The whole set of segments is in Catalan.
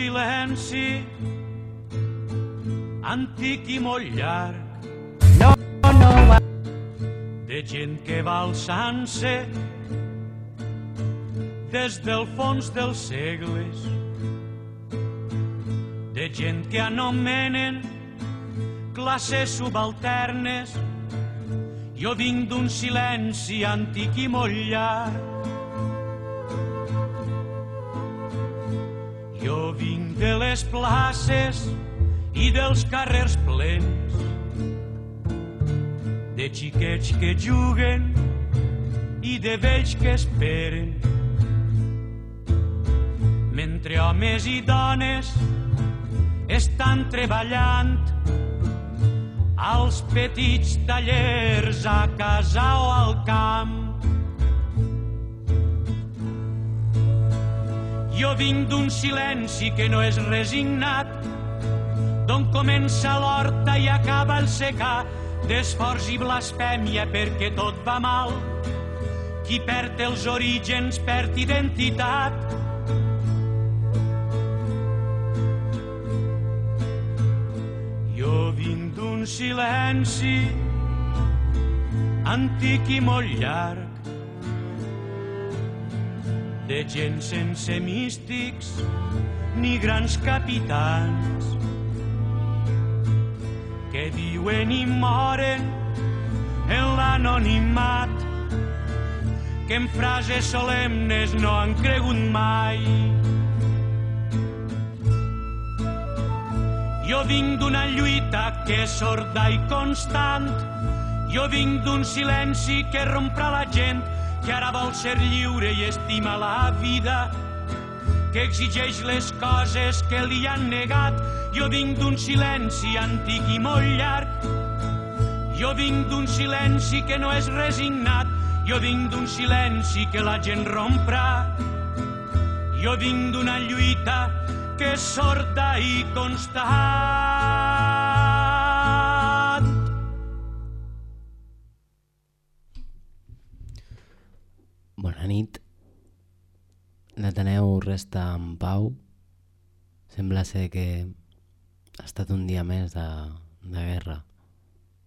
silenci antic i molt llarg. No, no, de gent que va alçant-se des del fons dels segles. De gent que anomenen classes subalternes. Jo vinc d'un silenci antic i molt llarg de les places i dels carrers plens, de xiquets que juguen i de vells que esperen. Mentre homes i dones estan treballant als petits tallers a casa o al camp. Jo vinc d'un silenci que no és resignat, d'on comença l'horta i acaba el secà, d'esforç i blasfèmia perquè tot va mal. Qui perd els orígens perd identitat. Jo vinc d'un silenci antic i molt llarg, de gent sense místics ni grans capitans que viuen i moren en l'anonimat que en frases solemnes no han cregut mai. Jo vinc d'una lluita que és sorda i constant. Jo vinc d'un silenci que romprà la gent que ara vol ser lliure i estima la vida, que exigeix les coses que li han negat. Jo vinc d'un silenci antic i molt llarg. Jo vinc d'un silenci que no és resignat. Jo vinc d'un silenci que la gent romprà. Jo vinc d'una lluita que és sorda i constant. L'Ateneu resta en pau. Sembla ser que ha estat un dia més de, de guerra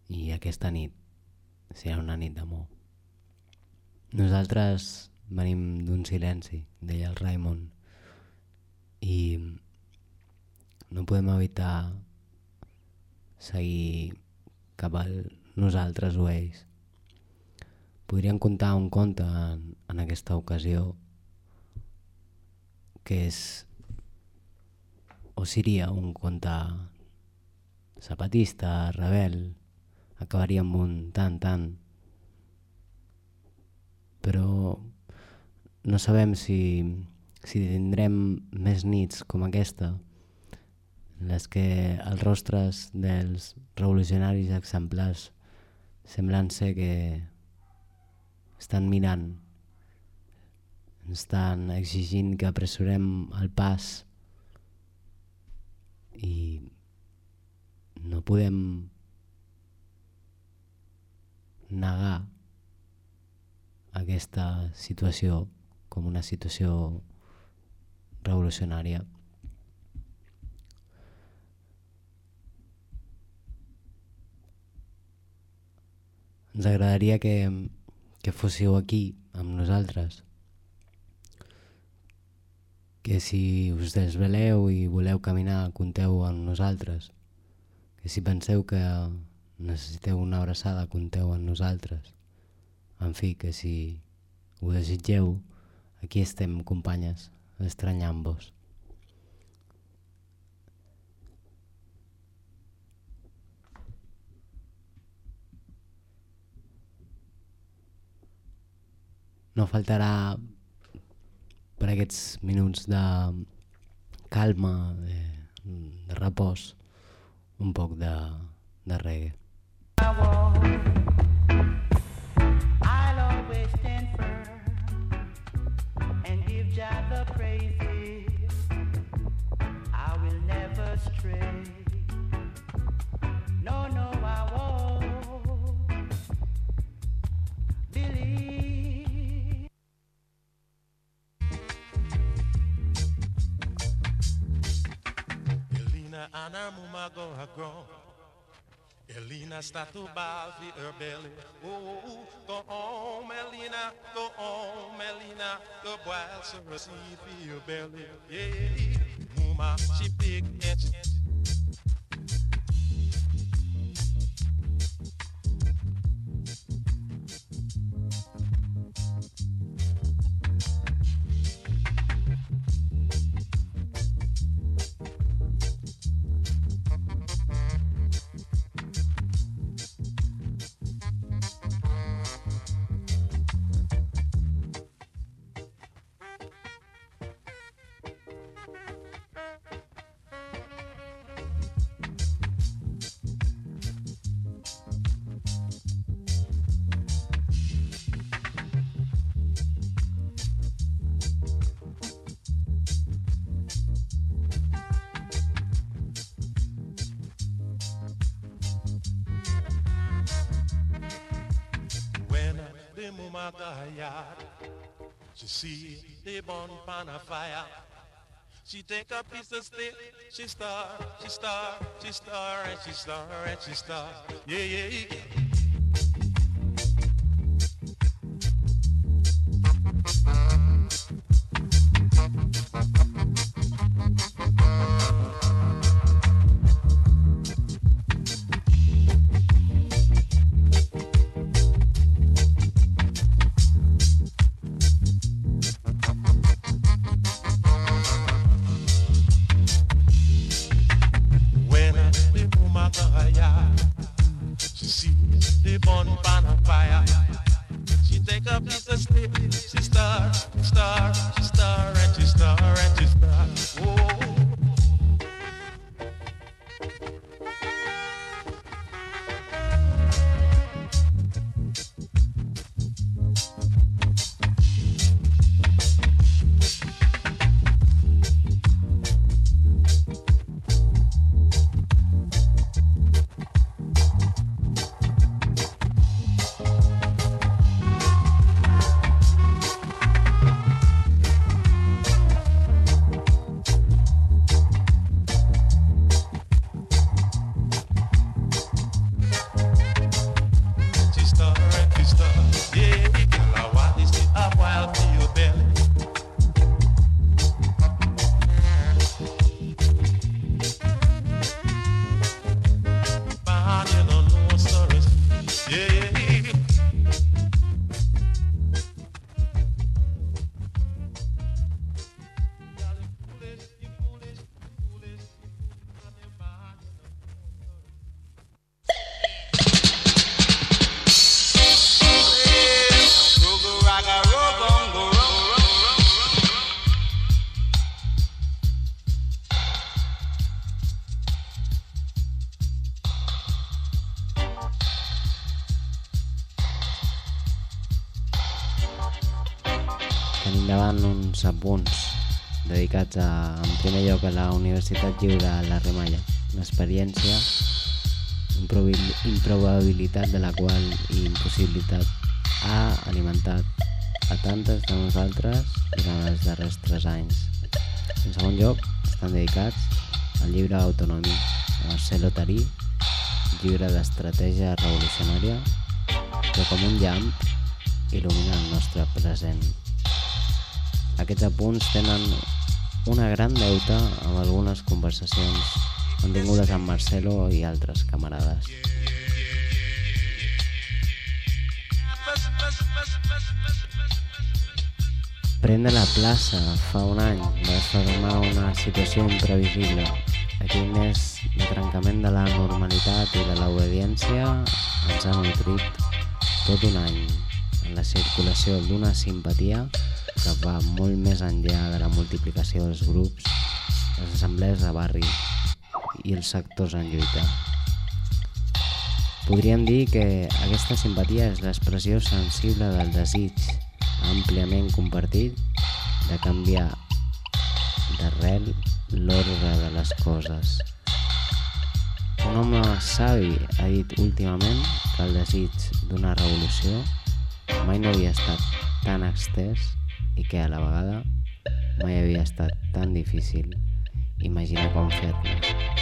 i aquesta nit serà una nit d'amor. Nosaltres venim d'un silenci, deia el Raimon, i no podem evitar seguir cap al nosaltres o ells. Podríem contar un conte en, en aquesta ocasió que és o seria un conte zapatista, rebel, acabaria amb un tant tant però no sabem si, si tindrem més nits com aquesta les que els rostres dels revolucionaris exemplars semblen ser que estan mirant estan exigint que apressurem el pas i no podem negar aquesta situació com una situació revolucionària. Ens agradaria que, que fóssiu aquí amb nosaltres, que si us desveleu i voleu caminar, compteu amb nosaltres, que si penseu que necessiteu una abraçada, compteu amb nosaltres. En fi, que si ho desitgeu, aquí estem, companyes, estranyant-vos. No faltarà per aquests minuts de calma, de, de repòs, un poc de, de reggae. I'll always Anamuma go agron. Elina está to bave her belly. Oh, oh, oh, go on, Elina, go on, Elina, Your boys are receive your belly. Yeah, Muma, she big and she she see the burn pan a fire. She take a piece of stick, she stir, she stir, she stir, and she stir, and she stir. Yeah, yeah, yeah. Primer lloc a la Universitat Lliure a la Remalla, una experiència, improbabilitat de la qual i impossibilitat ha alimentat a tantes de nosaltres durant els darrers tres anys. En segon lloc, estan dedicats al llibre Autonomia, de Marcelo Tarí, llibre d'estratègia revolucionària, que com un llamp il·lumina el nostre present. Aquests apunts tenen una gran deuta amb algunes conversacions mantingudes amb Marcelo i altres camarades. Prendre la plaça fa un any va desfermar una situació imprevisible. Aquell mes de trencament de la normalitat i de l'obediència ens ha nutrit tot un any en la circulació d'una simpatia que va molt més enllà de la multiplicació dels grups, les assemblees de barri i els sectors en lluita. Podríem dir que aquesta simpatia és l'expressió sensible del desig àmpliament compartit de canviar d'arrel l'ordre de les coses. Un home savi ha dit últimament que el desig d'una revolució mai no havia estat tan extès i que a la vegada mai havia estat tan difícil imaginar com fer-la.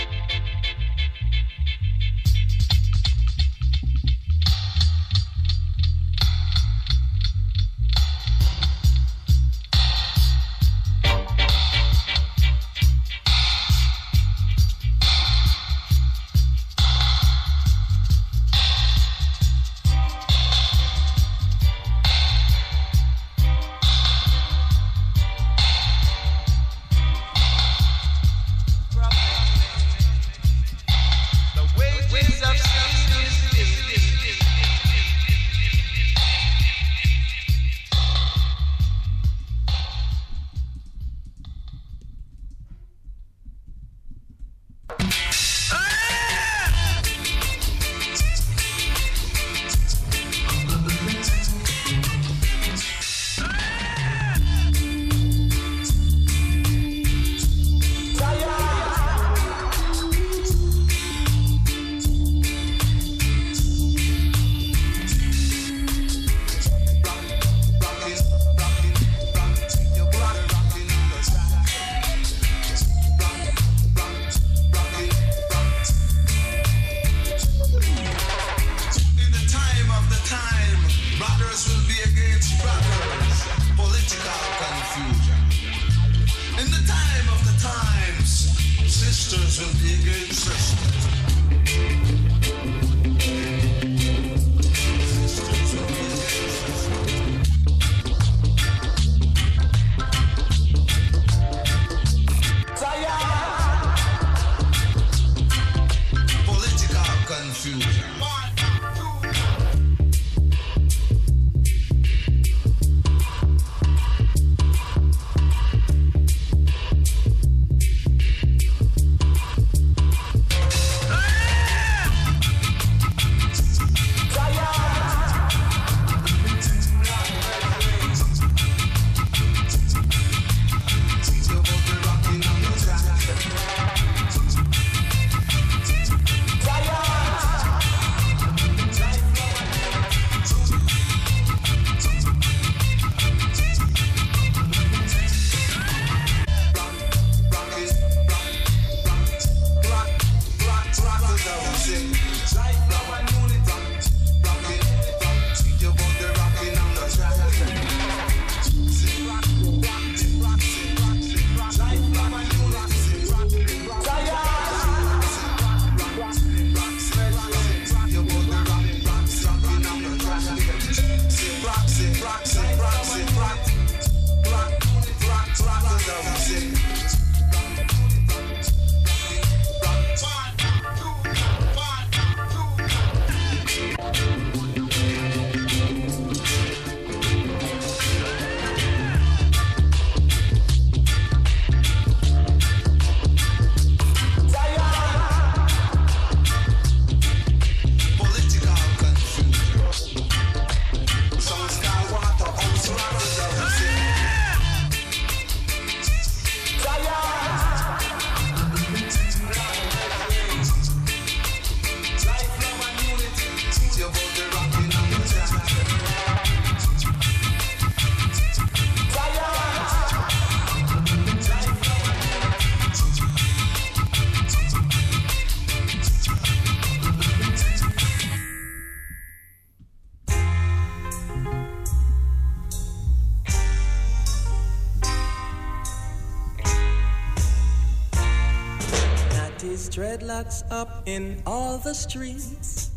The streets.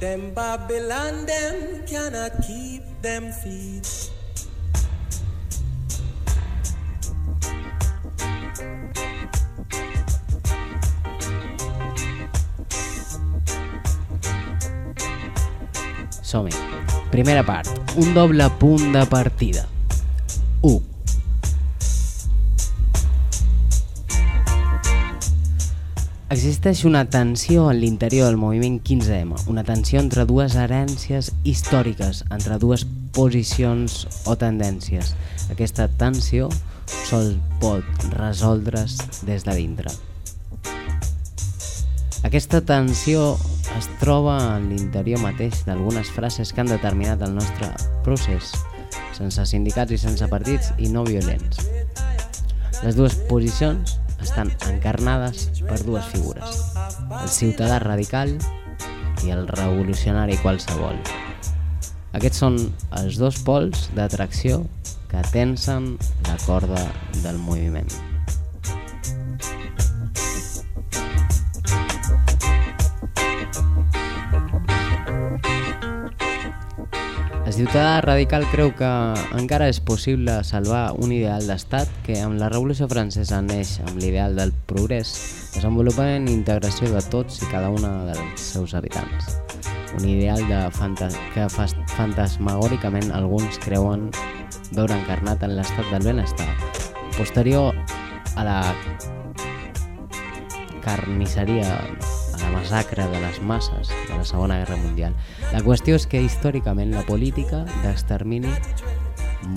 Them Babylon, them cannot keep them feet. Som-hi. Primera part. Un doble punt de partida. Existeix una tensió en l'interior del moviment 15M, una tensió entre dues herències històriques, entre dues posicions o tendències. Aquesta tensió sol pot resoldre's des de dintre. Aquesta tensió es troba en l'interior mateix d'algunes frases que han determinat el nostre procés, sense sindicats i sense partits i no violents. Les dues posicions estan encarnades per dues figures, el ciutadà radical i el revolucionari qualsevol. Aquests són els dos pols d'atracció que tensen la corda del moviment. El ciutadà radical creu que encara és possible salvar un ideal d'estat que amb la Revolució Francesa neix amb l'ideal del progrés, desenvolupament i integració de tots i cada una dels seus habitants. Un ideal de fanta que fantasmagòricament alguns creuen veure encarnat en l'estat del benestar, posterior a la carnisseria la massacre de les masses de la Segona Guerra Mundial. La qüestió és que històricament la política d'extermini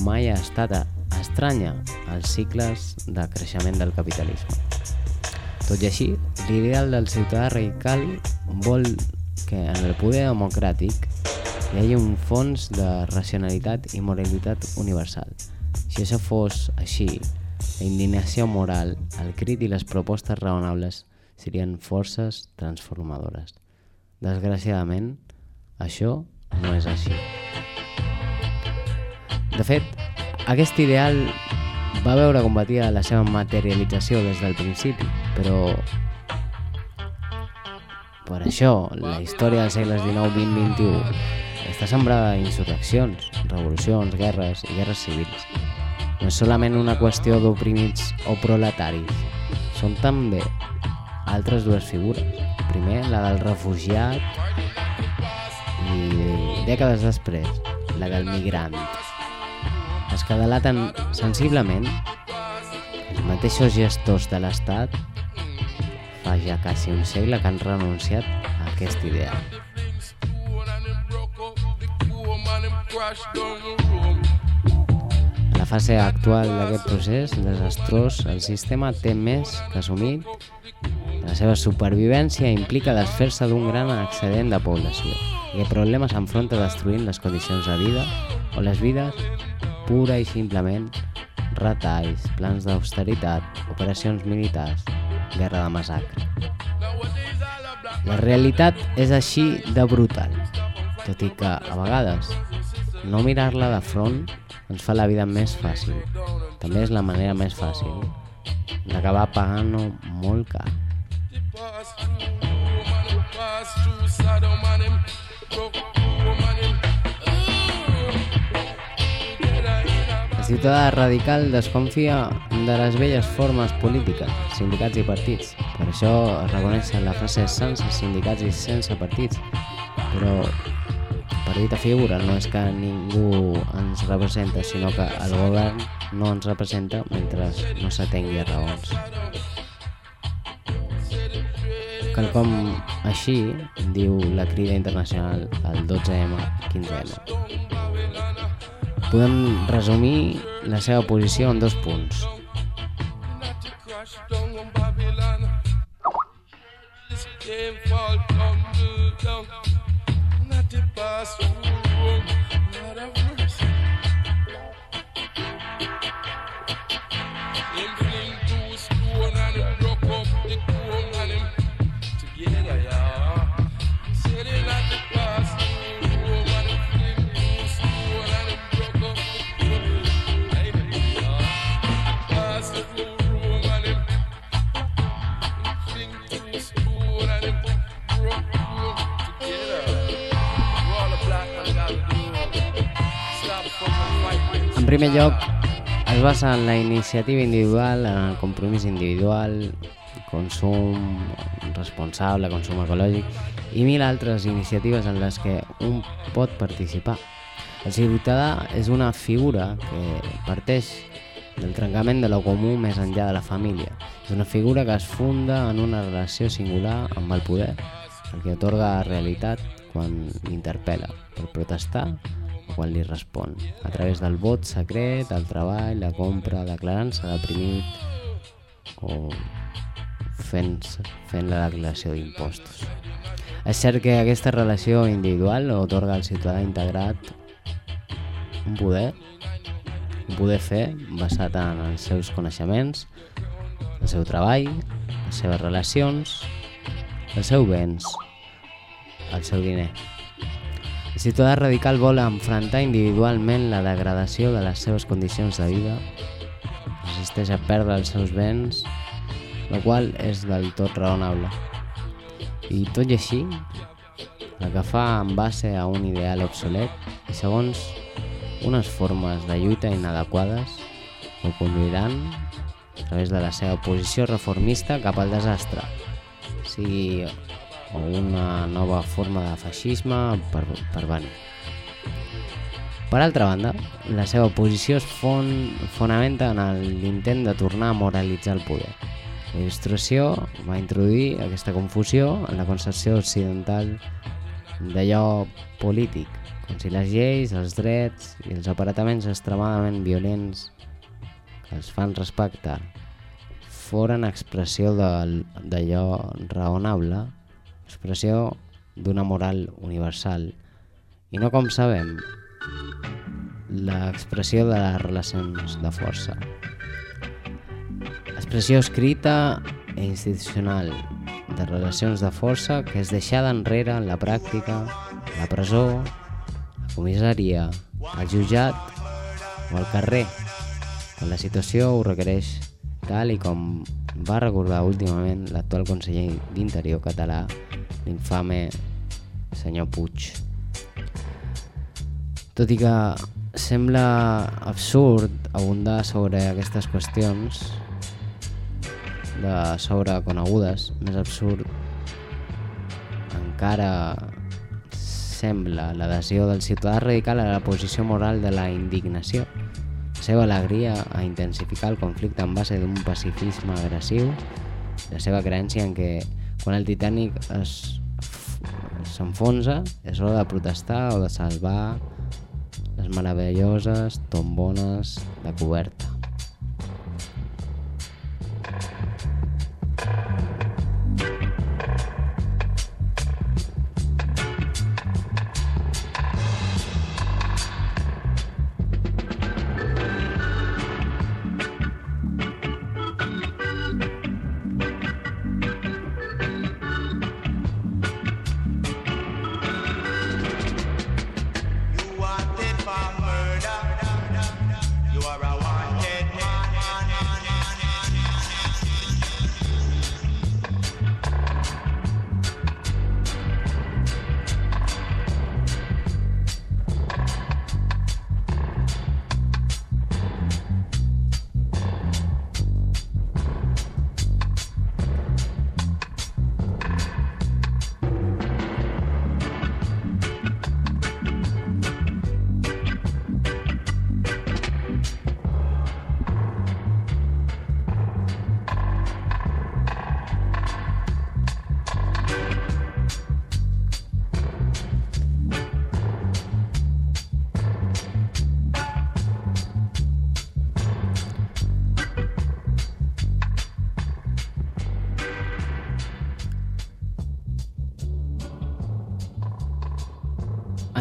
mai ha estat estranya als cicles de creixement del capitalisme. Tot i així, l'ideal del ciutadà radical vol que en el poder democràtic hi hagi un fons de racionalitat i moralitat universal. Si això fos així, la indignació moral, el crit i les propostes raonables serien forces transformadores. Desgraciadament, això no és així. De fet, aquest ideal va veure combatida la seva materialització des del principi, però per això la història dels segles XIX, XX, XXI està sembrada d'insurreccions, revolucions, guerres i guerres civils. No és solament una qüestió d'oprimits o proletaris, són també altres dues figures. Primer, la del refugiat i dècades després, la del migrant. Els que delaten sensiblement els mateixos gestors de l'Estat fa ja quasi un segle que han renunciat a aquest ideal. En la fase actual d'aquest procés desastrós, el sistema té més que assumit la seva supervivència implica desfer-se d'un gran excedent de població i el problema s'enfronta destruint les condicions de vida o les vides pura i simplement retalls, plans d'austeritat, operacions militars, guerra de massacre. La realitat és així de brutal, tot i que, a vegades, no mirar-la de front ens fa la vida més fàcil. També és la manera més fàcil d'acabar pagant-ho molt car. El ciutadà radical desconfia de les velles formes polítiques, sindicats i partits. Per això es reconeixen la frase sense sindicats i sense partits. Però, perdita figura, no és que ningú ens representa, sinó que el govern no ens representa mentre no s'atengui a raons. Quelcom així diu la crida internacional al 12M, 15M. Podem resumir la seva posició en dos punts. Game fall, don't. te passo. Primer lloc, es basa en la iniciativa individual, en el compromís individual, consum responsable, consum ecològic i mil altres iniciatives en les que un pot participar. El ciutadà és una figura que parteix del trencament de lo comú més enllà de la família. És una figura que es funda en una relació singular amb el poder, el que otorga realitat quan l'interpel·la, per protestar quan li respon, a través del vot secret, el treball, la compra, declarant-se deprimit o fent, fent la declaració d'impostos. És cert que aquesta relació individual otorga al ciutadà integrat un poder, un poder fer basat en els seus coneixements, el seu treball, les seves relacions, els seus béns, el seu diner. El ciutadà radical vol enfrontar individualment la degradació de les seves condicions de vida, resisteix a perdre els seus béns, el qual és del tot raonable. I tot i així, el que fa en base a un ideal obsolet i segons unes formes de lluita inadequades ho conduiran a través de la seva posició reformista cap al desastre, sigui o una nova forma de feixisme per, per venir. Per altra banda, la seva posició es fon, fonamenta en l'intent de tornar a moralitzar el poder. La il·lustració va introduir aquesta confusió en la concepció occidental d'allò polític, com si les lleis, els drets i els aparataments extremadament violents que els fan respectar foren expressió d'allò raonable, expressió d'una moral universal, i no com sabem, l'expressió de les relacions de força. Expressió escrita i institucional de relacions de força que és deixada enrere en la pràctica, la presó, la comissaria, el jutjat o el carrer, quan la situació ho requereix, tal i com va recordar últimament l'actual conseller d'Interior català, l'infame senyor Puig. Tot i que sembla absurd abundar sobre aquestes qüestions de sobreconegudes, més absurd encara sembla l'adhesió del ciutadà radical a la posició moral de la indignació, seva alegria a intensificar el conflicte en base d'un pacifisme agressiu, la seva creença en què quan el Titanic s'enfonsa és hora de protestar o de salvar les meravelloses tombones de coberta.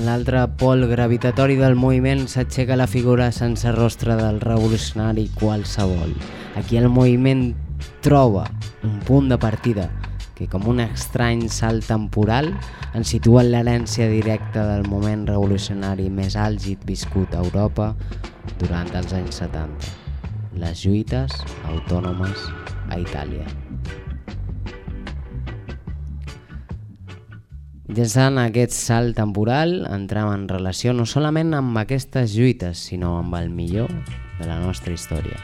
En l'altre pol gravitatori del moviment s'aixeca la figura sense rostre del revolucionari qualsevol. Aquí el moviment troba un punt de partida que com un estrany salt temporal ens situa en l'herència directa del moment revolucionari més àlgid viscut a Europa durant els anys 70, les lluites autònomes a Itàlia. Mitjançant aquest salt temporal entrem en relació no solament amb aquestes lluites, sinó amb el millor de la nostra història.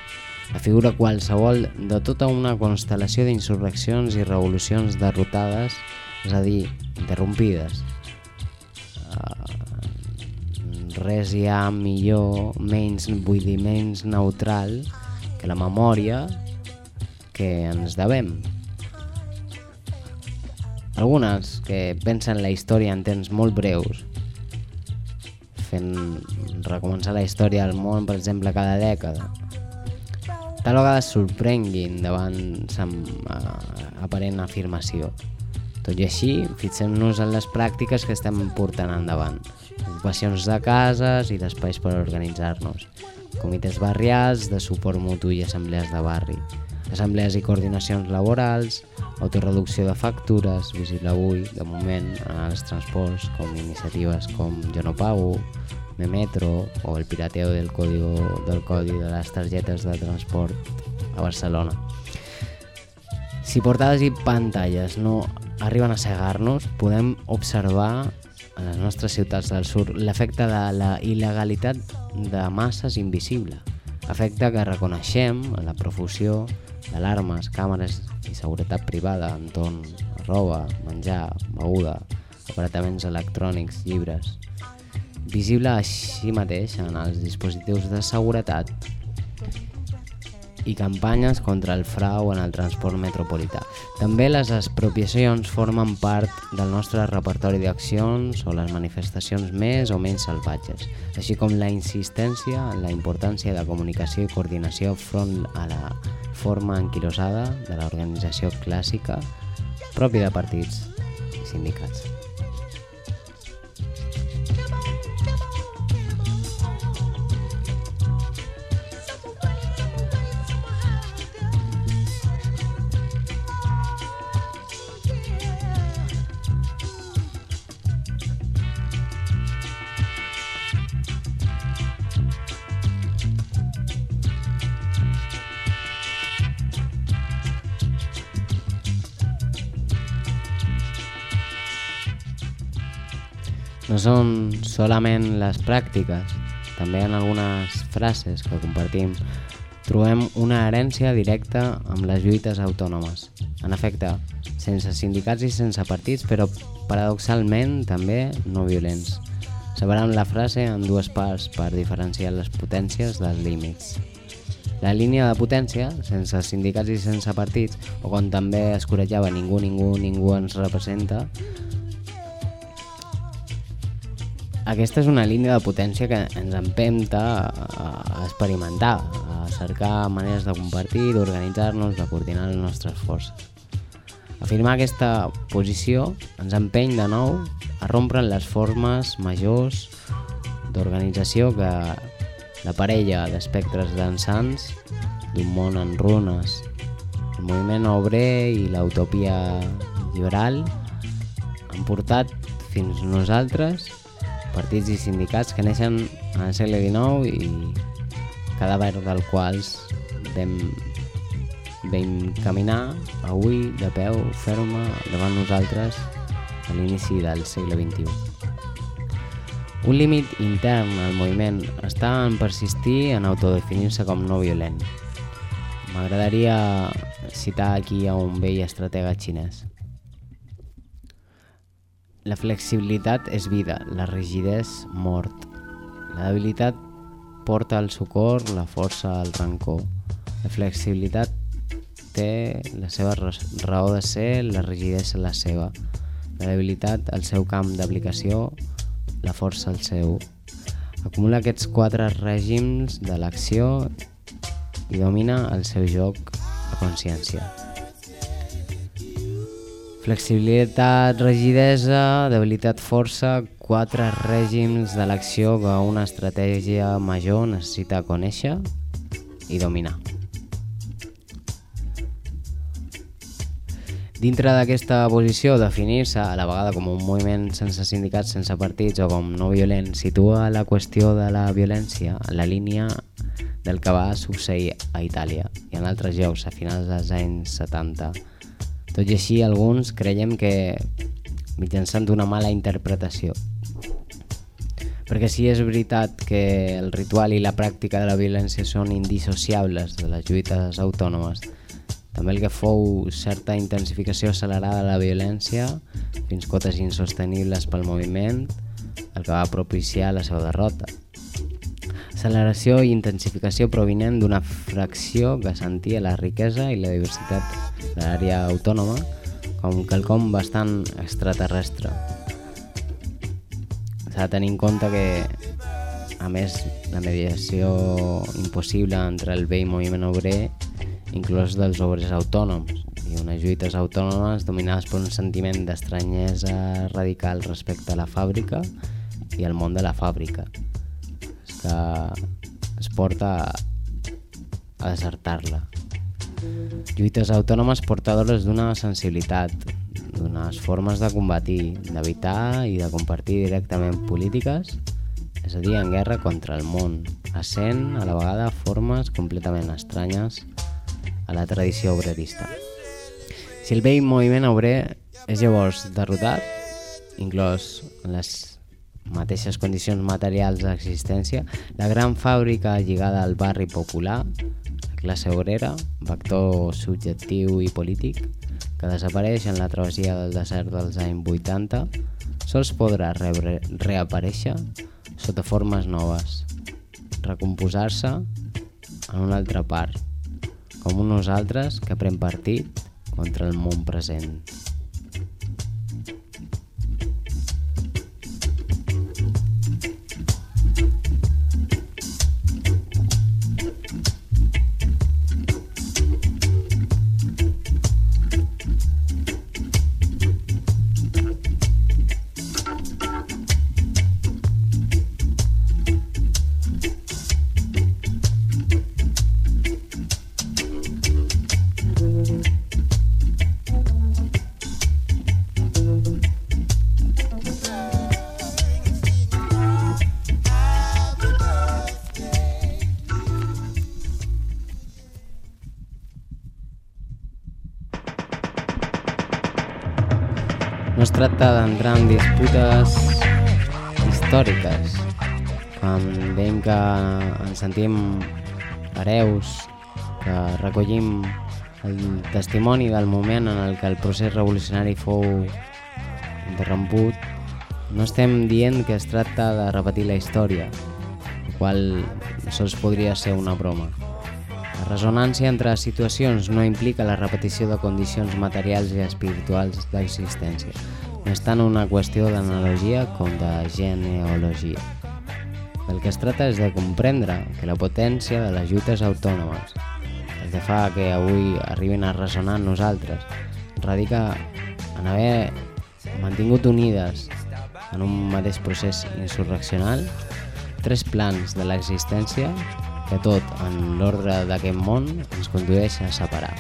La figura qualsevol de tota una constel·lació d'insurreccions i revolucions derrotades, és a dir, interrompides. Uh, res hi ha millor, menys, vull dir, menys neutral que la memòria que ens devem. Algunes que pensen la història en temps molt breus, fent recomençar la història del món, per exemple, cada dècada. Tal vegada sorprenguin davant sem aparent afirmació. Tot i així, fixem-nos en les pràctiques que estem portant endavant. Ocupacions de cases i d'espais per organitzar-nos. Comitès barrials, de suport mutu i assemblees de barri. Assemblees i coordinacions laborals, autoreducció de factures, visible avui, de moment, en els transports, com iniciatives com Jo no pago, Me Metro o el pirateo del código del codi de les targetes de transport a Barcelona. Si portades i pantalles no arriben a cegar-nos, podem observar a les nostres ciutats del sud l'efecte de la il·legalitat de masses invisible, efecte que reconeixem en la profusió d'alarmes, càmeres i seguretat privada entorn roba, menjar, beguda, aparataments electrònics, llibres, visible així mateix en els dispositius de seguretat i campanyes contra el frau en el transport metropolità. També les expropiacions formen part del nostre repertori d'accions o les manifestacions més o menys salvatges, així com la insistència en la importància de comunicació i coordinació front a la forma anquilosada de l'organització clàssica pròpia de partits i sindicats. No són solament les pràctiques, també en algunes frases que compartim trobem una herència directa amb les lluites autònomes. En efecte, sense sindicats i sense partits, però paradoxalment també no violents. Separem la frase en dues parts per diferenciar les potències dels límits. La línia de potència, sense sindicats i sense partits, o quan també es corejava ningú, ningú, ningú ens representa, aquesta és una línia de potència que ens empenta a experimentar, a cercar maneres de compartir, d'organitzar-nos, de coordinar les nostres forces. Afirmar aquesta posició ens empeny de nou a rompre les formes majors d'organització que la parella d'espectres dansants d'un món en runes, el moviment obrer i l'utopia liberal han portat fins nosaltres partits i sindicats que neixen al segle XIX i cadàver del quals vam, vam caminar avui de peu ferma davant nosaltres a l'inici del segle XXI. Un límit intern al moviment està en persistir en autodefinir-se com no violent. M'agradaria citar aquí a un vell estratega xinès. La flexibilitat és vida, la rigidesa mort. La debilitat porta al socor, la força al rancor. La flexibilitat té la seva raó de ser, la rigidesa la seva. La debilitat el seu camp d'aplicació, la força el seu. Acumula aquests quatre règims de l'acció i domina el seu joc a consciència. Flexibilitat, rigidesa, debilitat, força, quatre règims de l'acció que una estratègia major necessita conèixer i dominar. Dintre d'aquesta posició, definir-se a la vegada com un moviment sense sindicats, sense partits o com no violent, situa la qüestió de la violència en la línia del que va succeir a Itàlia i en altres llocs a finals dels anys 70 tot i així, alguns creiem que mitjançant una mala interpretació. Perquè si és veritat que el ritual i la pràctica de la violència són indissociables de les lluites autònomes, també el que fou certa intensificació accelerada de la violència fins cotes insostenibles pel moviment, el que va propiciar la seva derrota. Acceleració i intensificació provinent d'una fracció que sentia la riquesa i la diversitat de l'àrea autònoma com quelcom bastant extraterrestre. S'ha de tenir en compte que, a més, la mediació impossible entre el vell moviment obrer inclòs dels obrers autònoms i unes lluites autònomes dominades per un sentiment d'estranyesa radical respecte a la fàbrica i al món de la fàbrica que es porta a, desertar-la lluites autònomes portadores d'una sensibilitat d'unes formes de combatir, d'evitar i de compartir directament polítiques és a dir, en guerra contra el món, essent a la vegada formes completament estranyes a la tradició obrerista. Si el vell moviment obrer és llavors derrotat, inclòs les mateixes condicions materials d'existència, la gran fàbrica lligada al barri popular, la classe obrera, vector subjectiu i polític, que desapareix en la travessia del desert dels anys 80, sols podrà rebre, reaparèixer sota formes noves, recomposar-se en una altra part, com un nosaltres que pren partit contra el món present. No es tracta d'entrar en disputes històriques. Quan veiem que ens sentim hereus, que recollim el testimoni del moment en el que el procés revolucionari fou interromput, no estem dient que es tracta de repetir la història, el qual sols podria ser una broma. Resonància entre situacions no implica la repetició de condicions materials i espirituals d'existència. No és tant una qüestió d'analogia com de genealogia. El que es tracta és de comprendre que la potència de les lluites autònomes, el que fa que avui arribin a ressonar en nosaltres, radica en haver mantingut unides en un mateix procés insurreccional tres plans de l'existència que tot en l'ordre d'aquest món ens condueix a separar.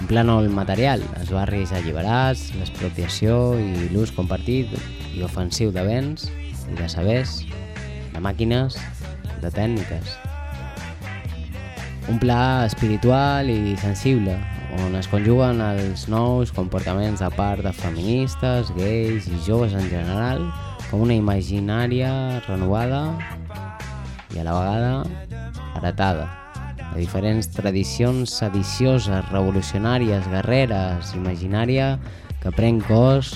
En plànol material, els barris alliberats, l'expropiació i l'ús compartit i ofensiu de béns i de sabers, de màquines, de tècniques. Un pla espiritual i sensible, on es conjuguen els nous comportaments de part de feministes, gais i joves en general com una imaginària renovada i a la vegada heretada de diferents tradicions sedicioses, revolucionàries, guerreres, imaginària que pren cos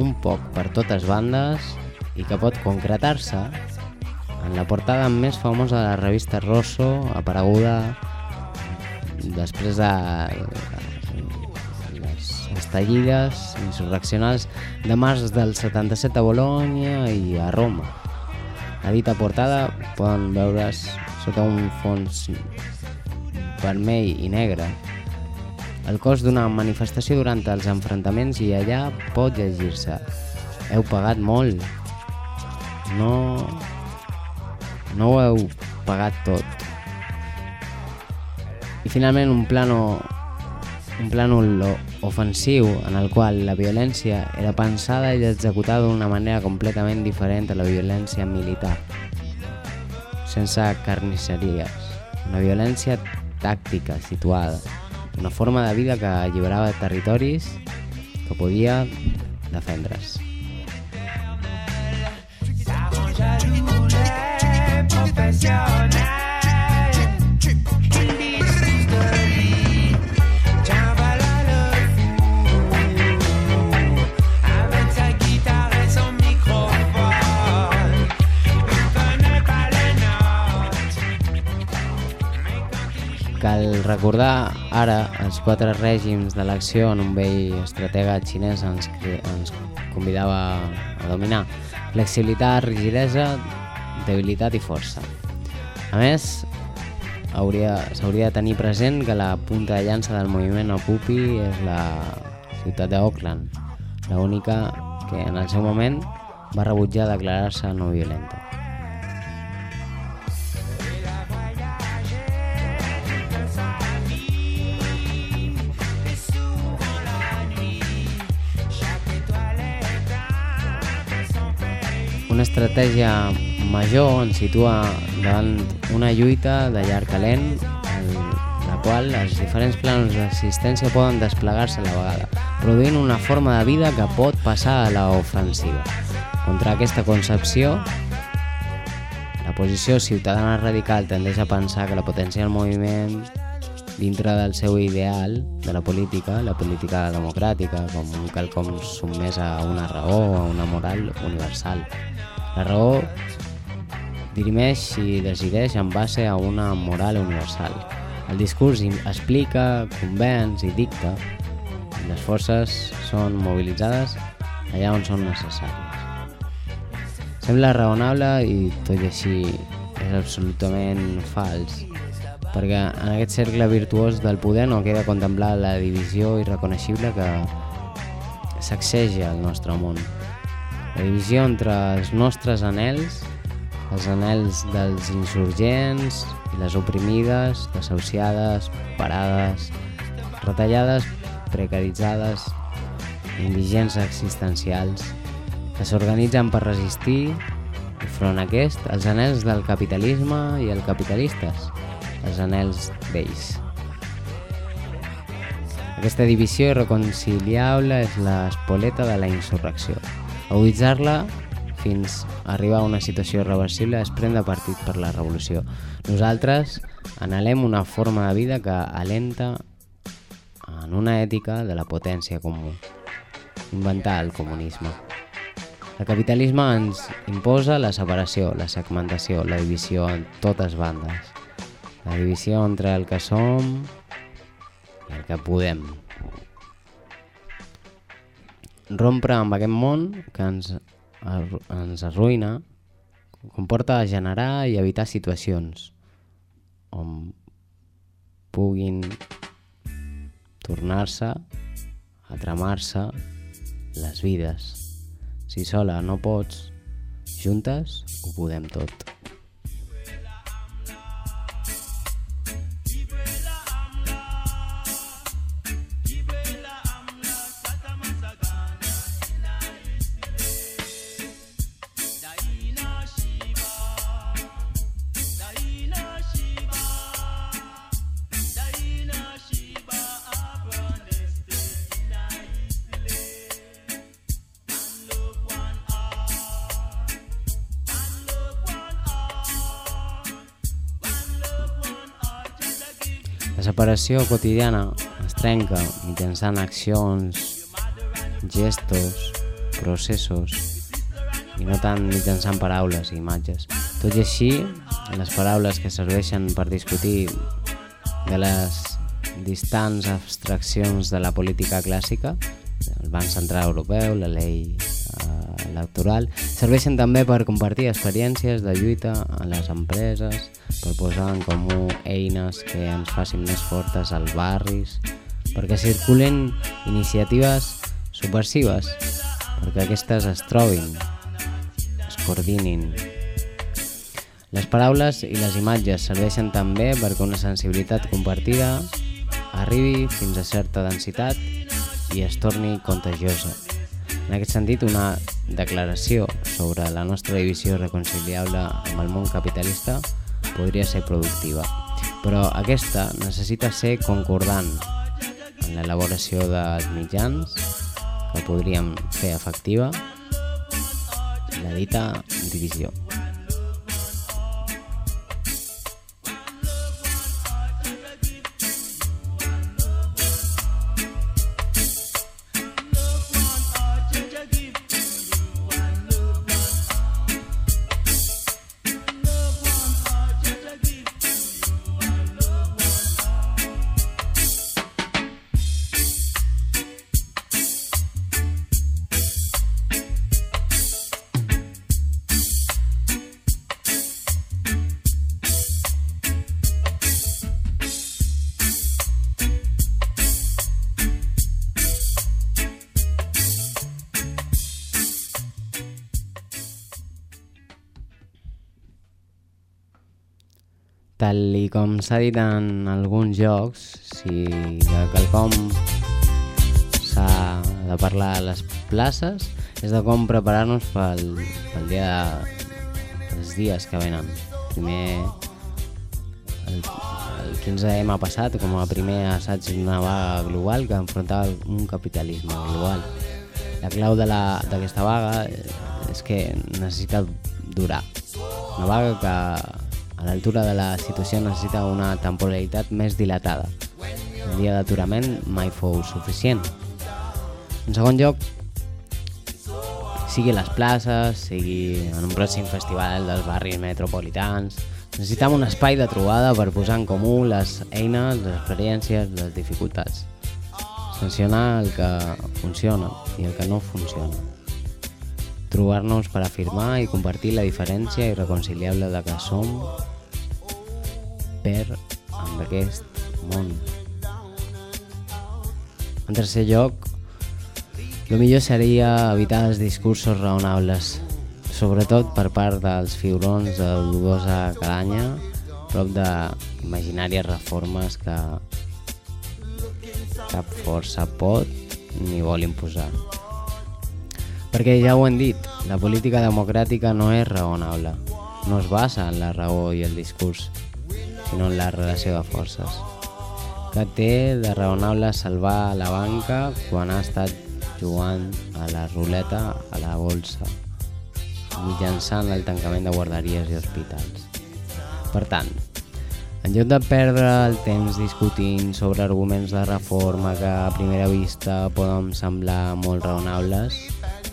un poc per totes bandes i que pot concretar-se en la portada més famosa de la revista Rosso, apareguda després de les estallides insurreccionals de març del 77 a Bologna i a Roma. La dita portada poden veure's sota un fons vermell i negre. El cos d'una manifestació durant els enfrontaments i allà pot llegir-se Heu pagat molt. No... No ho heu pagat tot. I finalment un plano un plànol ofensiu en el qual la violència era pensada i executada d'una manera completament diferent a la violència militar, sense carnisseries, una violència tàctica situada, una forma de vida que alliberava territoris que podia defendre's. Avec Recordar ara els quatre règims de l'acció en un vell estratega xinès ens, ens convidava a dominar. Flexibilitat, rigidesa, debilitat i força. A més, hauria- s'hauria de tenir present que la punta de llança del moviment Opupi és la ciutat d'Auckland, l'única que en el seu moment va rebutjar declarar-se no violenta. Una estratègia major ens situa davant una lluita de llarg calent en la qual els diferents plans d'assistència poden desplegar-se a la vegada, produint una forma de vida que pot passar a l'ofensiva. Contra aquesta concepció, la posició ciutadana radical tendeix a pensar que la potència del moviment dintre del seu ideal de la política, la política democràtica, com un quelcom sotmès a una raó, a una moral universal. La raó dirimeix i decideix en base a una moral universal. El discurs explica, convenç i dicta. Les forces són mobilitzades allà on són necessàries. Sembla raonable i tot i així és absolutament fals, perquè en aquest cercle virtuós del poder no queda contemplar la divisió irreconeixible que sacseja el nostre món. La divisió entre els nostres anels, els anels dels insurgents i les oprimides, desahuciades, parades, retallades, precaritzades, indigents existencials, que s'organitzen per resistir i front a aquest els anels del capitalisme i els capitalistes, els anels vells. Aquesta divisió irreconciliable és l'espoleta de la insurrecció. Aguditzar-la fins a arribar a una situació irreversible és prendre partit per la revolució. Nosaltres anhelem una forma de vida que alenta en una ètica de la potència comú. Inventar el comunisme. El capitalisme ens imposa la separació, la segmentació, la divisió en totes bandes. La divisió entre el que som i el que podem. Rompre amb aquest món que ens, arru- ens arruïna comporta generar i evitar situacions on puguin tornar-se a tramar-se les vides. Si sola no pots, juntes ho podem tot. La separació quotidiana es trenca mitjançant accions, gestos, processos i no tant mitjançant paraules i imatges. Tot i així, les paraules que serveixen per discutir de les distants abstraccions de la política clàssica, el Banc Central Europeu, la llei eh, electoral, serveixen també per compartir experiències de lluita a les empreses, per posar en comú eines que ens facin més fortes als barris, perquè circulen iniciatives subversives, perquè aquestes es trobin, es coordinin. Les paraules i les imatges serveixen també perquè una sensibilitat compartida arribi fins a certa densitat i es torni contagiosa. En aquest sentit, una declaració sobre la nostra divisió reconciliable amb el món capitalista podria ser productiva, però aquesta necessita ser concordant en l'elaboració dels mitjans que podríem fer efectiva la dita divisió. Tal i com s'ha dit en alguns jocs, si de quelcom s'ha de parlar a les places, és de com preparar-nos pel, pel dia de, els dies que venen. Primer, el, el 15M ha passat com a primer assaig d'una vaga global que enfrontava un capitalisme global. La clau d'aquesta vaga eh, és que necessita durar. Una vaga que a l'altura de la situació necessita una temporalitat més dilatada. El dia d'aturament mai fou suficient. En segon lloc, sigui les places, sigui en un pròxim festival dels barris metropolitans, necessitam un espai de trobada per posar en comú les eines, les experiències, les dificultats. Sancionar el que funciona i el que no funciona. Trobar-nos per afirmar i compartir la diferència irreconciliable de que som per amb aquest món. En tercer lloc, el millor seria evitar els discursos raonables, sobretot per part dels fiurons de dudosa calanya, prop d'imaginàries reformes que cap força pot ni vol imposar. Perquè ja ho hem dit, la política democràtica no és raonable, no es basa en la raó i el discurs, sinó en la relació de forces. Que té de raonable salvar la banca quan ha estat jugant a la ruleta a la bolsa, mitjançant el tancament de guarderies i hospitals. Per tant, en lloc de perdre el temps discutint sobre arguments de reforma que a primera vista poden semblar molt raonables,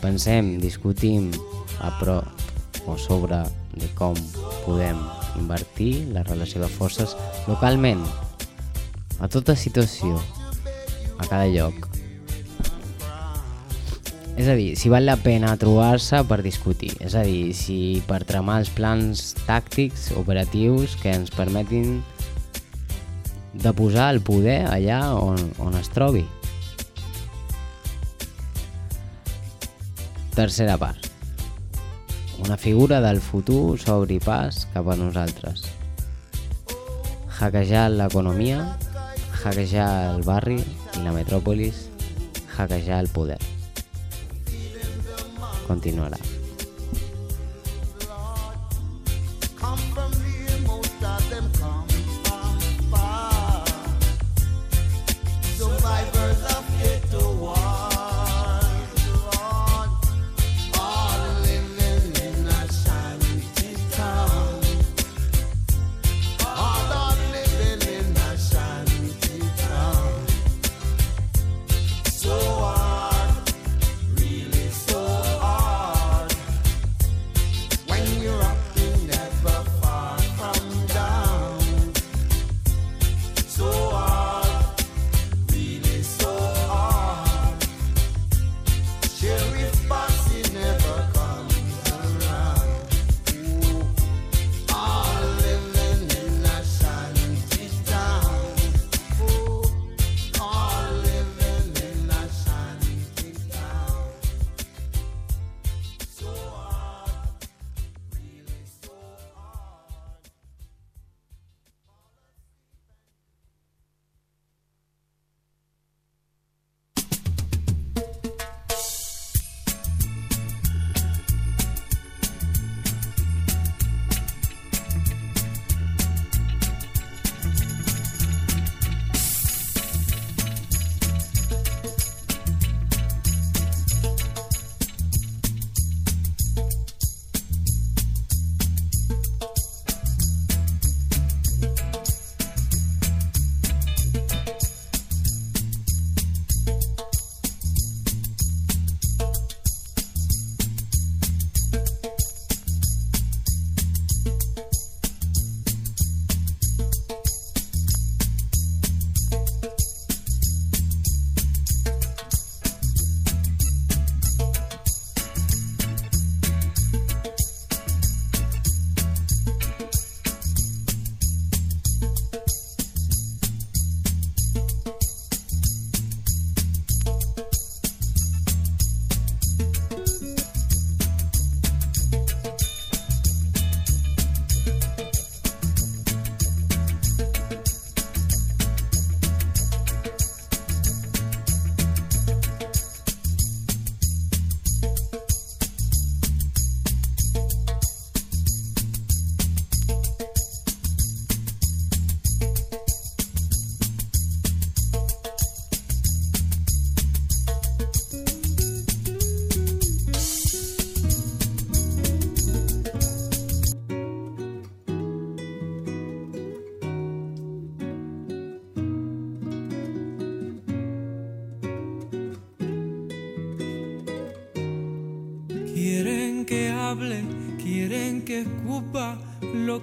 pensem, discutim a prop o sobre de com podem invertir la relació de forces localment, a tota situació, a cada lloc. És a dir, si val la pena trobar-se per discutir, és a dir, si per tramar els plans tàctics, operatius que ens permetin de posar el poder allà on, on es trobi. Tercera part. Una figura del futur s'obri pas cap a nosaltres. Hackejar l'economia, hackejar el barri i la metròpolis, hackejar el poder. Continuarà.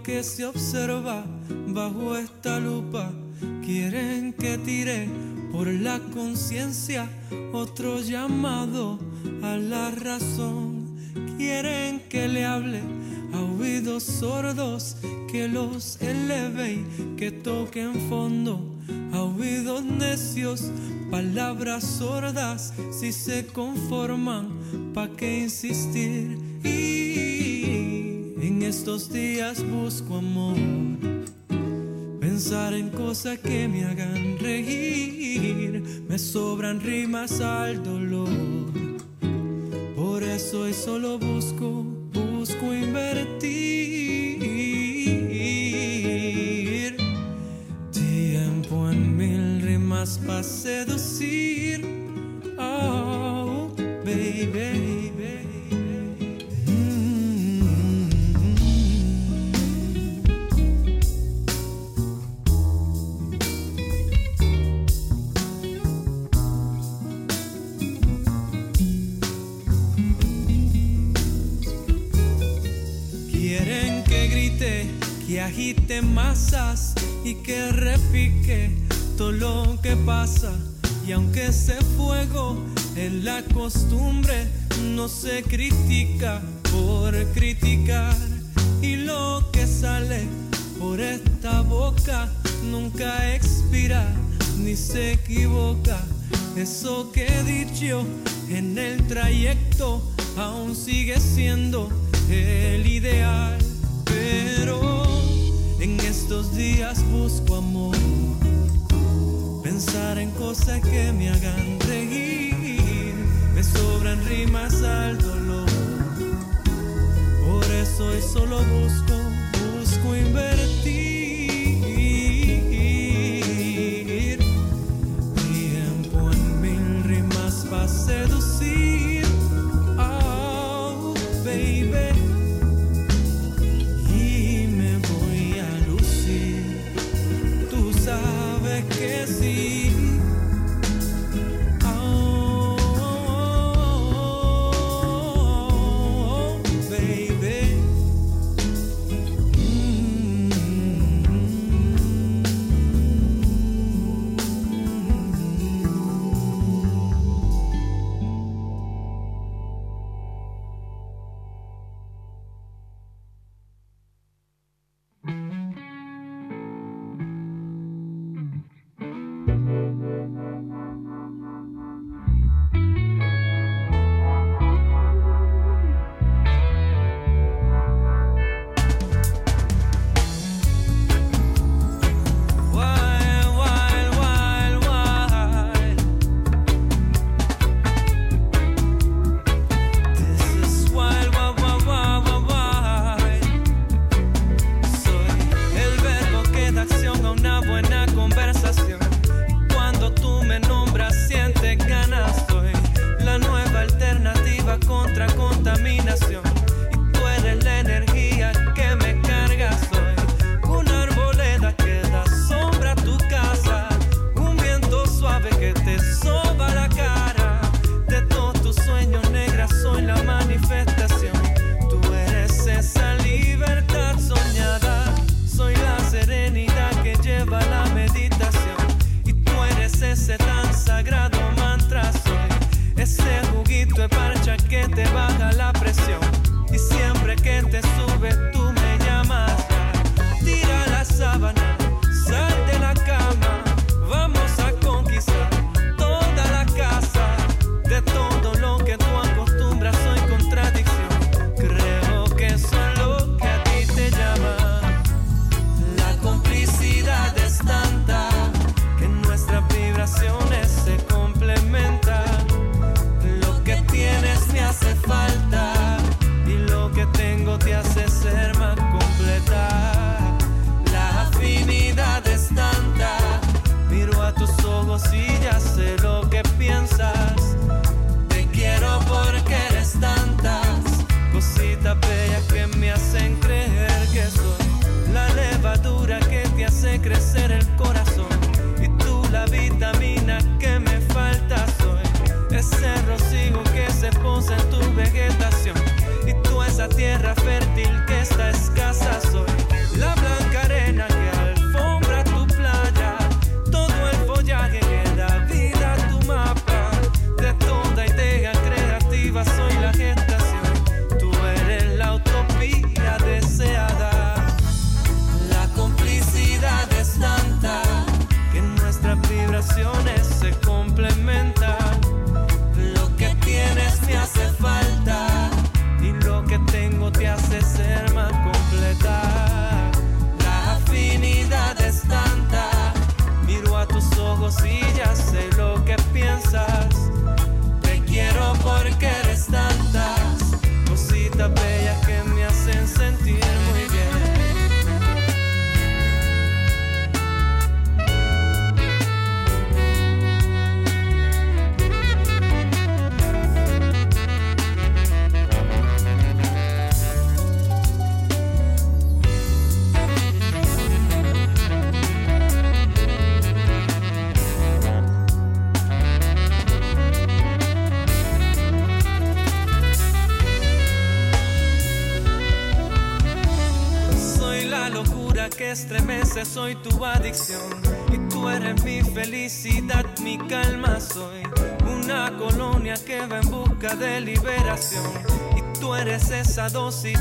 Que se observa bajo esta lupa. Quieren que tire por la conciencia otro llamado a la razón. Quieren que le hable a oídos sordos, que los eleve y que toquen fondo. A oídos necios, palabras sordas, si se conforman, ¿pa' qué insistir? Y en estos días busco amor pensar en cosas que me hagan reír. Me sobran rimas al dolor. Por eso solo busco, busco invertir tiempo en mil rimas para seducir. Oh, baby. Agite masas y que repique todo lo que pasa. Y aunque ese fuego en la costumbre no se critica por criticar. Y lo que sale por esta boca nunca expira ni se equivoca. Eso que he dicho en el trayecto aún sigue siendo el ideal. Pero estos días busco amor. Pensar en cosas que me hagan reír. Me sobran rimas al dolor. Por eso hoy solo busco, busco invertir soy tu adicción y tú eres mi felicidad, mi calma soy. Una colonia que va en busca de liberación y tú eres esa dosis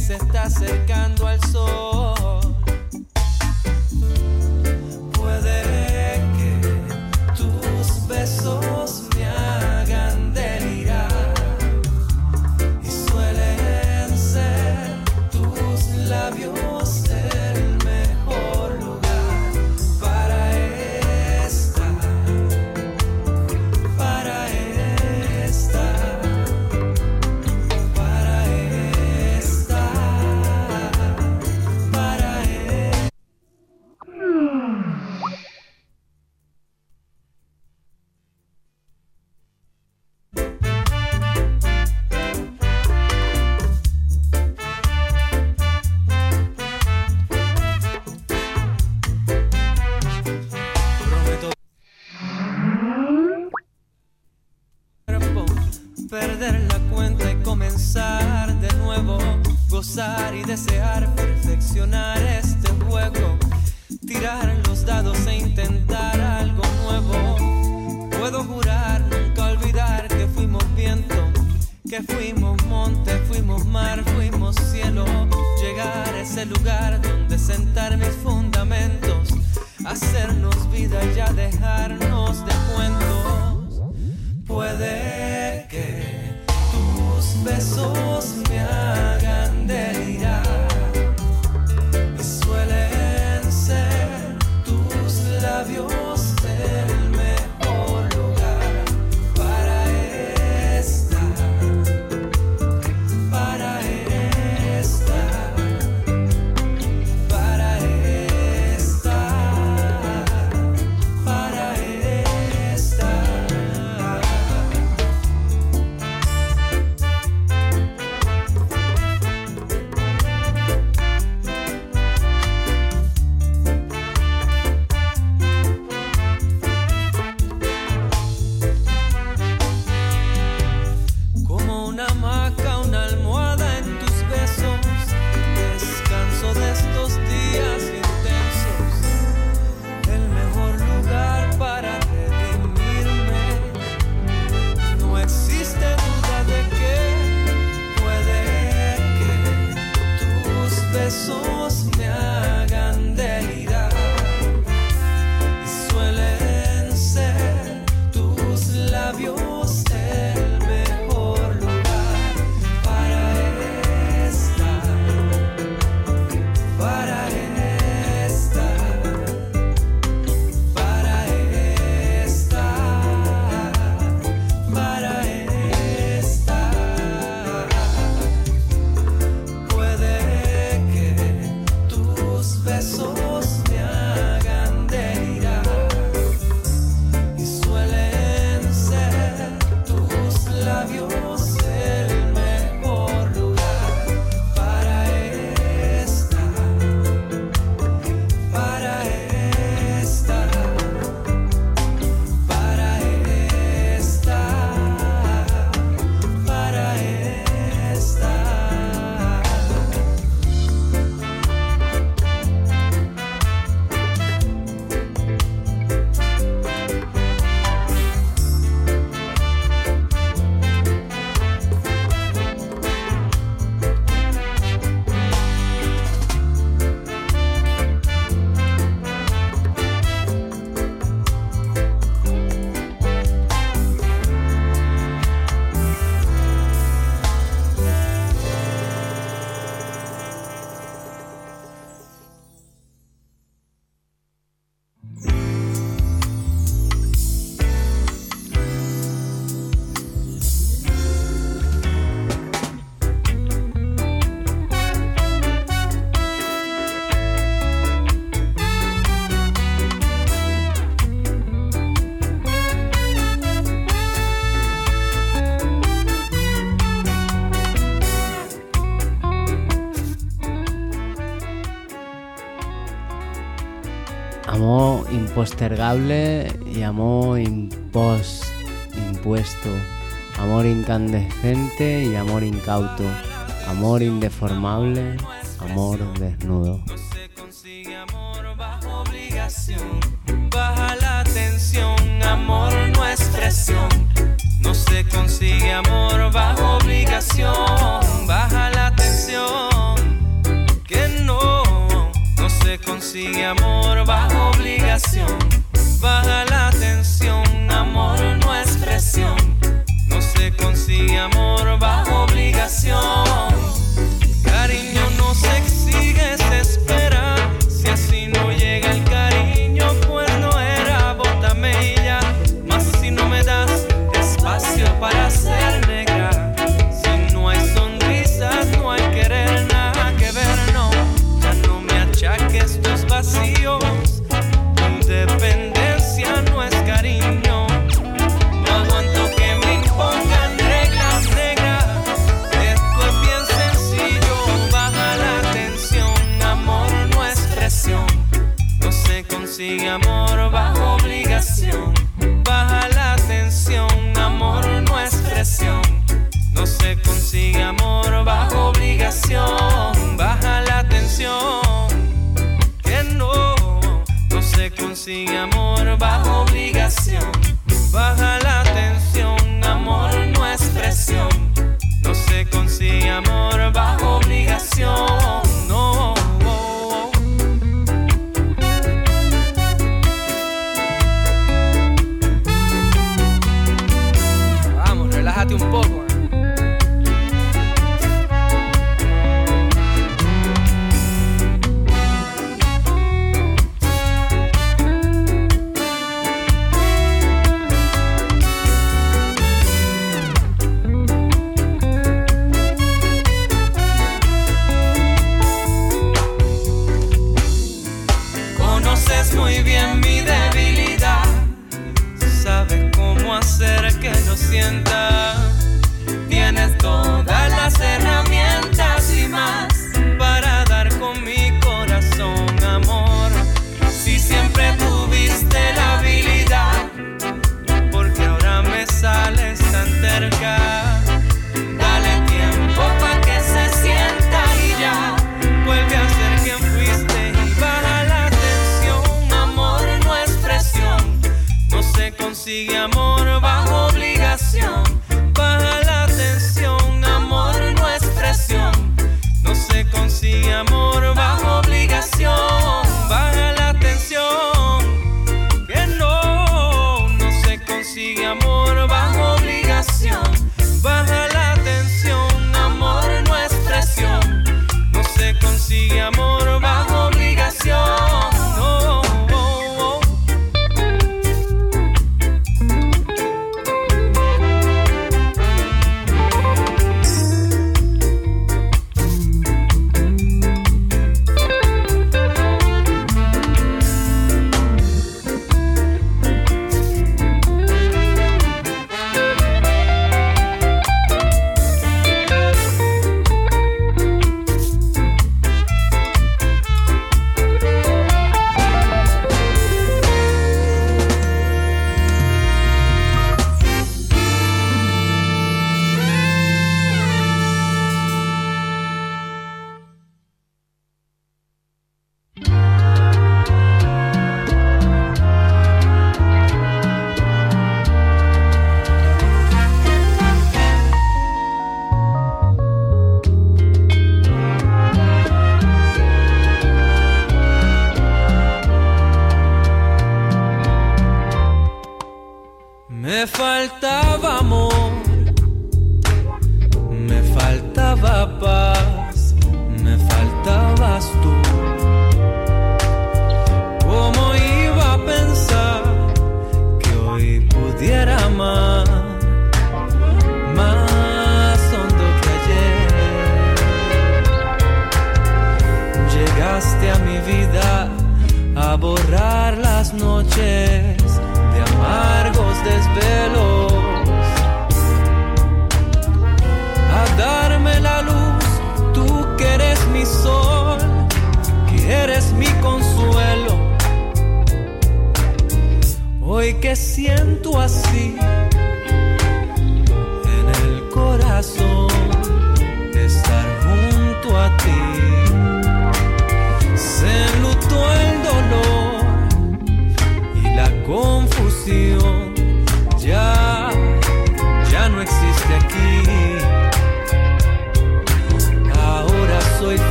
se está acercando al sol. impostergable y amor impuesto, amor incandescente y amor incauto, amor indeformable, amor desnudo.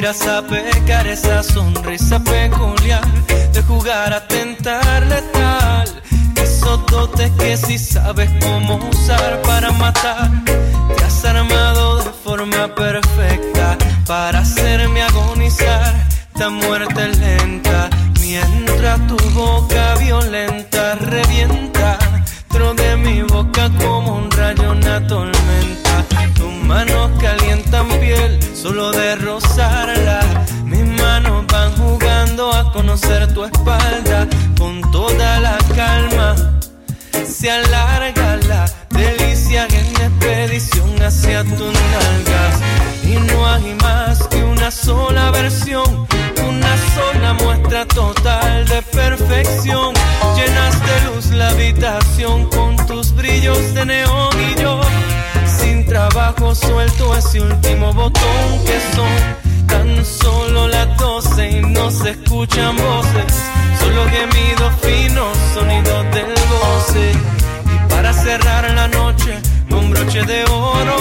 mira sabe care noche de oro.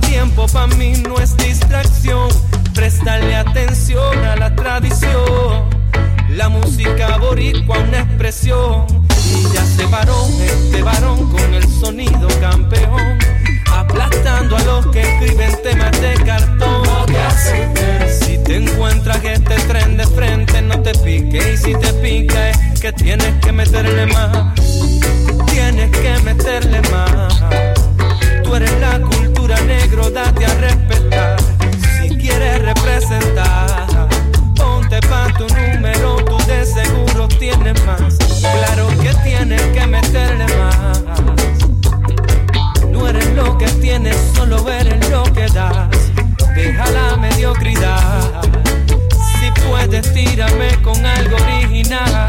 pasatiempo para mí no es distracción. Prestarle atención a la tradición. La música boricua una expresión. Y ya se varón este varón con el sonido campeón. Aplastando a los que escriben temas de cartón. Si te encuentras que este tren de frente no te pique. Y si te pica es que tienes que meterle más. Tienes que meterle más. Tú eres la culpa negro, date a respetar. Si quieres representar, ponte pa' tu número, tú de seguro tienes más. Claro que tienes que meterle más. No eres lo que tienes, solo eres lo que das. Deja la mediocridad. Si puedes, tírame con algo original.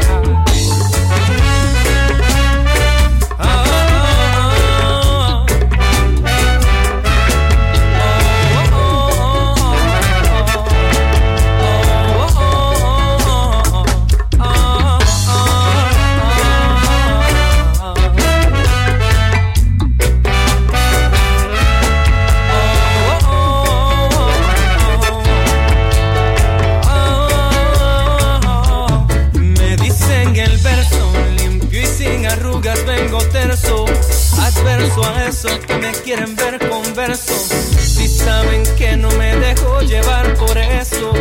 A esos que me quieren ver converso. Si saben que no me dejo llevar por eso.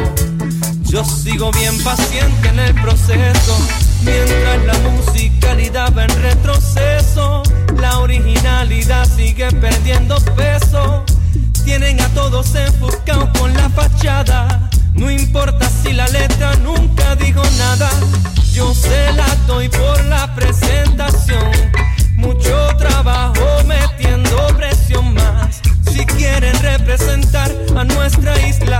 Yo sigo bien paciente en el proceso. Mientras la musicalidad va en retroceso, la originalidad sigue perdiendo peso. Tienen a todos enfocados con la fachada. No importa si la letra nunca dijo nada. Yo se la doy por la presentación. Mucho trabajo quieren representar a nuestra isla,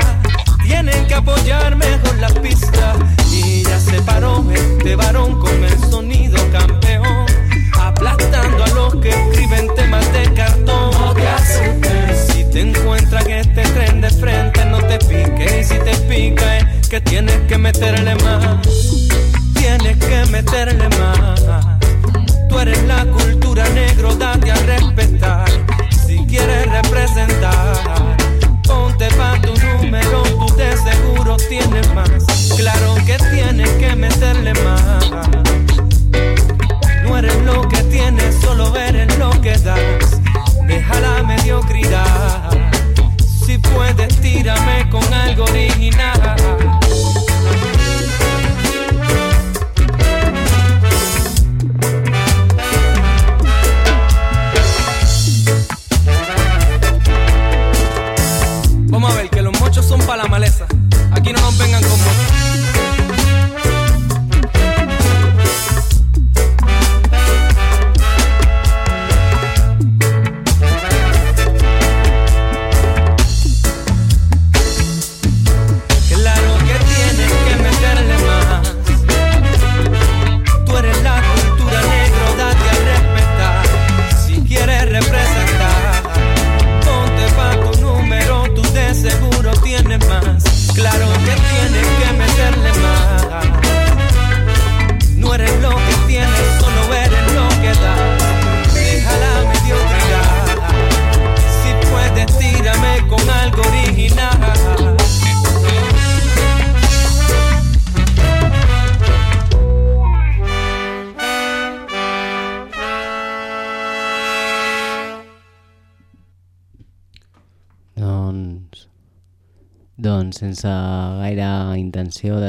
tienen que apoyar mejor la pista. Y ya se paró este varón con el sonido campeón. Aplastando a los que escriben temas de cartón. No. Si te encuentras en este tren de frente, no te piques. Y si te pica, es que tienes que meterle más. Tienes que meterle más. Tú eres la cultura negro, date a respetar. Quieres representar, ponte pa' tu número, tú de seguro tienes más. Claro que tienes que meterle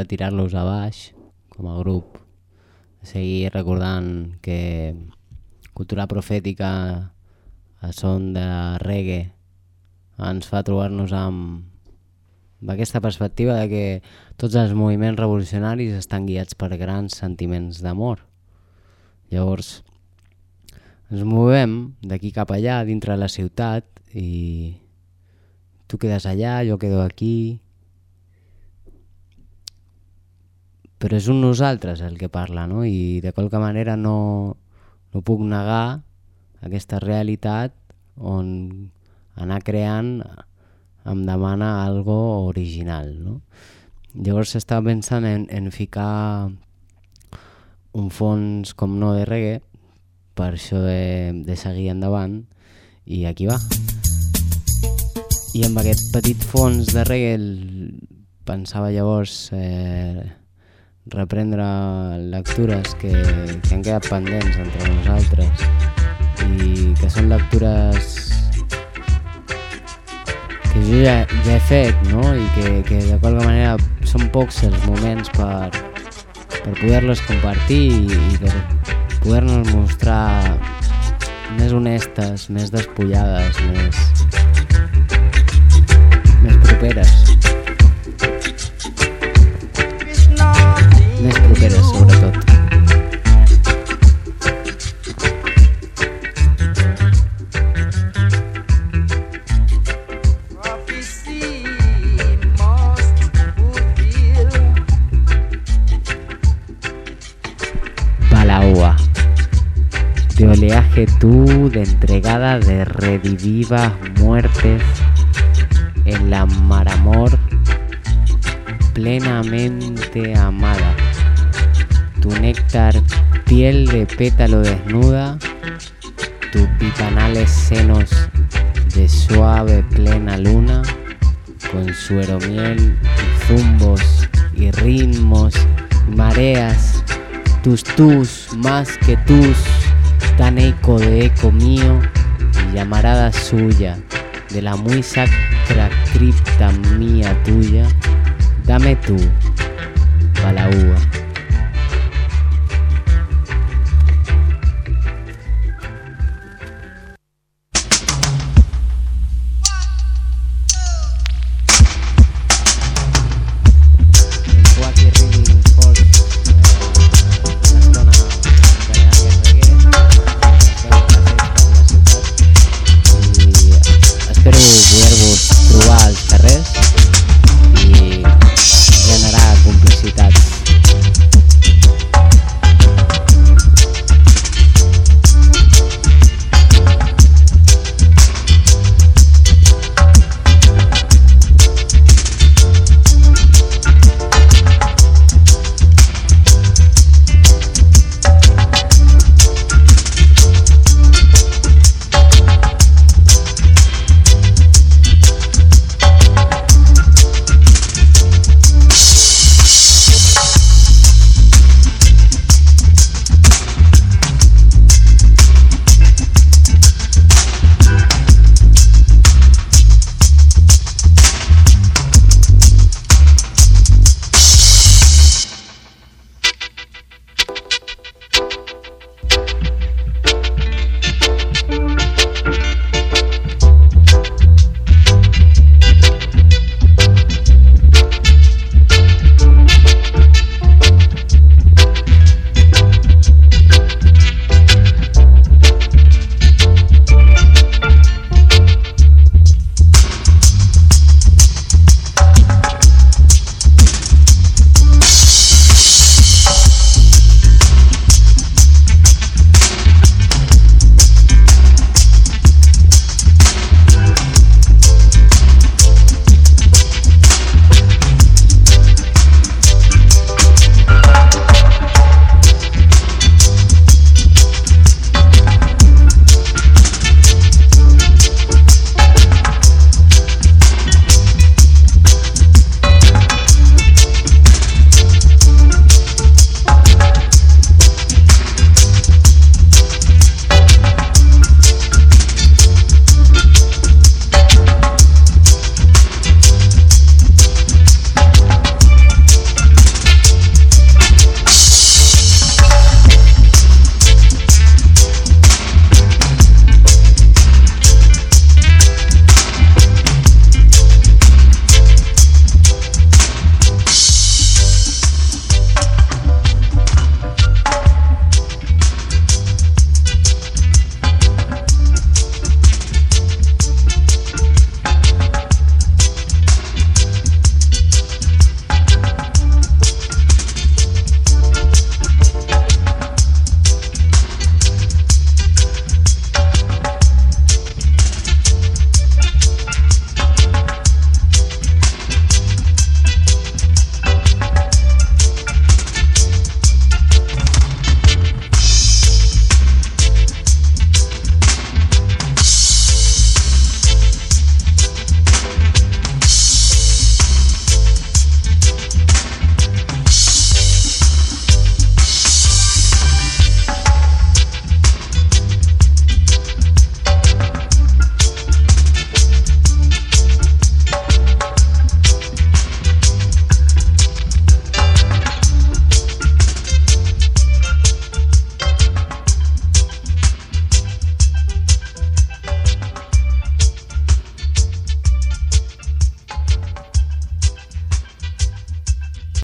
tirar-los a baix com a grup, seguir recordant que cultura profètica a son de reggae ens fa trobar-nos amb, aquesta perspectiva de que tots els moviments revolucionaris estan guiats per grans sentiments d'amor. Llavors, ens movem d'aquí cap allà dintre la ciutat i tu quedes allà, jo quedo aquí... Però és un nosaltres el que parla, no? I de qualque manera no, no puc negar aquesta realitat on anar creant em demana algo original, no? Llavors estava pensant en, en ficar un fons com no de reggae per això de, de seguir endavant i aquí va. I amb aquest petit fons de reggae pensava llavors eh, reprendre lectures que, que han quedat pendents entre nosaltres i que són lectures que jo ja, ja he fet no? i que, que de qualque manera són pocs els moments per, per poder-les compartir i, i per poder-nos mostrar més honestes, més despullades, més, més properes. Oleaje tú, de entregada de redivivas muertes, en la mar amor plenamente amada. Tu néctar, piel de pétalo desnuda, tus bipanales senos de suave plena luna, con suero miel y zumbos y ritmos y mareas, tus tus más que tus, tan eco de eco mío, llamarada suya, de la muy sacra cripta mía tuya, dame tú, Balaúa.